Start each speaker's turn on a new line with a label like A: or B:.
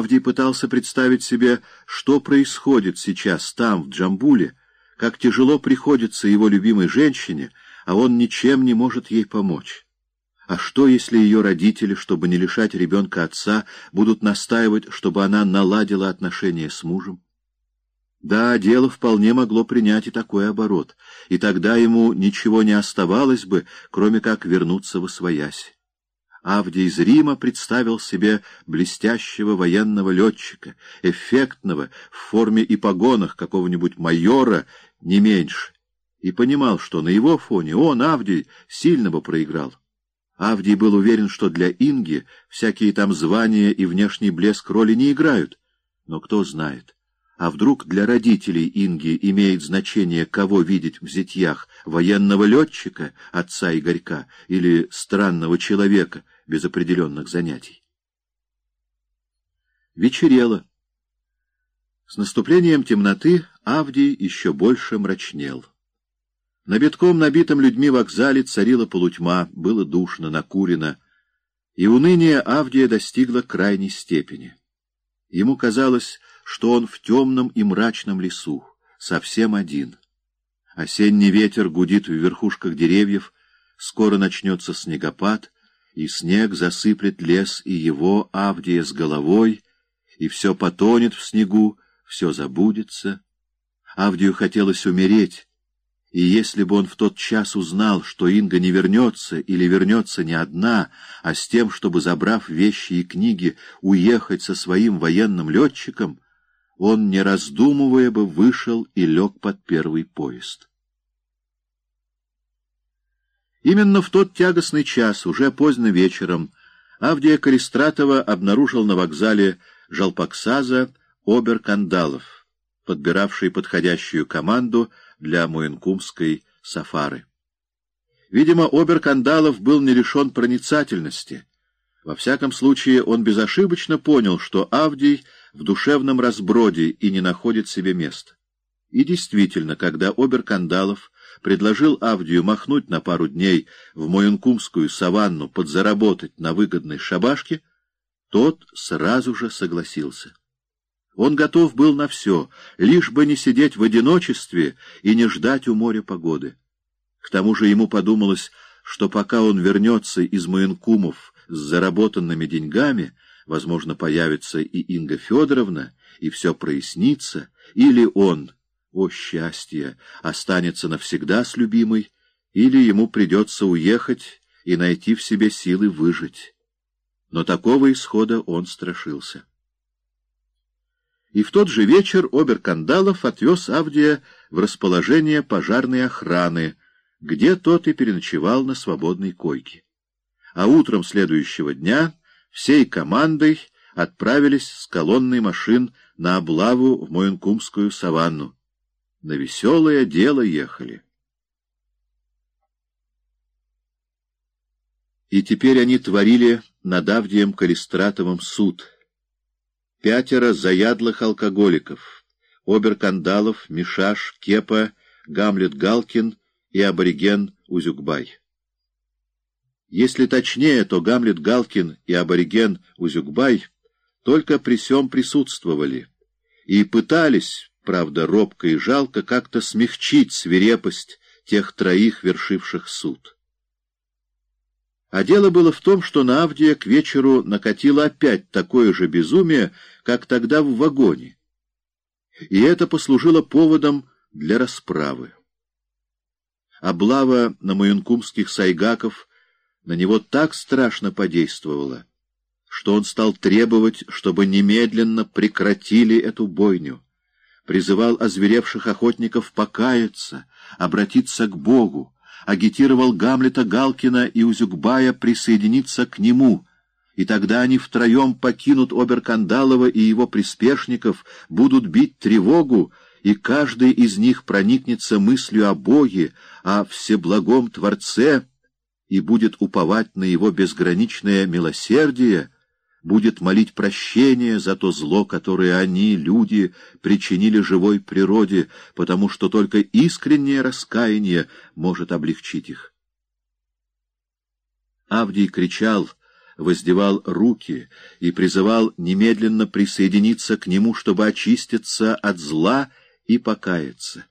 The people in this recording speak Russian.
A: Авдий пытался представить себе, что происходит сейчас там, в Джамбуле, как тяжело приходится его любимой женщине, а он ничем не может ей помочь. А что, если ее родители, чтобы не лишать ребенка отца, будут настаивать, чтобы она наладила отношения с мужем? Да, дело вполне могло принять и такой оборот, и тогда ему ничего не оставалось бы, кроме как вернуться в Освоясь. Авдий из Рима представил себе блестящего военного летчика, эффектного, в форме и погонах какого-нибудь майора, не меньше, и понимал, что на его фоне он, Авдий, сильно бы проиграл. Авдий был уверен, что для Инги всякие там звания и внешний блеск роли не играют, но кто знает. А вдруг для родителей Инги имеет значение, кого видеть в зятьях, военного летчика, отца Игорька, или странного человека без определенных занятий? Вечерело. С наступлением темноты Авдий еще больше мрачнел. На битком набитом людьми вокзале царила полутьма, было душно, накурено, и уныние Авдия достигло крайней степени. Ему казалось, что он в темном и мрачном лесу, совсем один. Осенний ветер гудит в верхушках деревьев, скоро начнется снегопад, и снег засыплет лес и его, Авдия, с головой, и все потонет в снегу, все забудется. Авдию хотелось умереть, и если бы он в тот час узнал, что Инга не вернется или вернется не одна, а с тем, чтобы, забрав вещи и книги, уехать со своим военным летчиком, он, не раздумывая бы, вышел и лег под первый поезд. Именно в тот тягостный час, уже поздно вечером, Авдия Калистратова обнаружил на вокзале Жалпаксаза Обер-Кандалов, подбиравший подходящую команду для Муэнкумской сафары. Видимо, Обер-Кандалов был не лишен проницательности. Во всяком случае, он безошибочно понял, что Авдий в душевном разброде и не находит себе места. И действительно, когда Обер-Кандалов предложил Авдию махнуть на пару дней в Моюнкумскую саванну подзаработать на выгодной шабашке, тот сразу же согласился. Он готов был на все, лишь бы не сидеть в одиночестве и не ждать у моря погоды. К тому же ему подумалось, что пока он вернется из Маянкумов с заработанными деньгами, возможно, появится и Инга Федоровна, и все прояснится, или он, о счастье, останется навсегда с любимой, или ему придется уехать и найти в себе силы выжить. Но такого исхода он страшился. И в тот же вечер Оберкандалов отвез Авдия в расположение пожарной охраны, где тот и переночевал на свободной койке. А утром следующего дня всей командой отправились с колонной машин на облаву в Моенкумскую саванну. На веселое дело ехали. И теперь они творили над Авдием Калистратовым суд — Пятеро заядлых алкоголиков — Оберкандалов, Мишаш, Кепа, Гамлет Галкин и абориген Узюкбай. Если точнее, то Гамлет Галкин и абориген Узюкбай только при сём присутствовали и пытались, правда, робко и жалко, как-то смягчить свирепость тех троих, вершивших суд. А дело было в том, что на Авдия к вечеру накатило опять такое же безумие, как тогда в вагоне. И это послужило поводом для расправы. Облава на маюнкумских сайгаков на него так страшно подействовала, что он стал требовать, чтобы немедленно прекратили эту бойню, призывал озверевших охотников покаяться, обратиться к Богу, агитировал Гамлета Галкина и Узюкбая присоединиться к нему, и тогда они втроем покинут Оберкандалова и его приспешников, будут бить тревогу, и каждый из них проникнется мыслью о Боге, о Всеблагом Творце, и будет уповать на его безграничное милосердие, будет молить прощения за то зло, которое они, люди, причинили живой природе, потому что только искреннее раскаяние может облегчить их. Авдий кричал, воздевал руки и призывал немедленно присоединиться к нему, чтобы очиститься от зла и покаяться.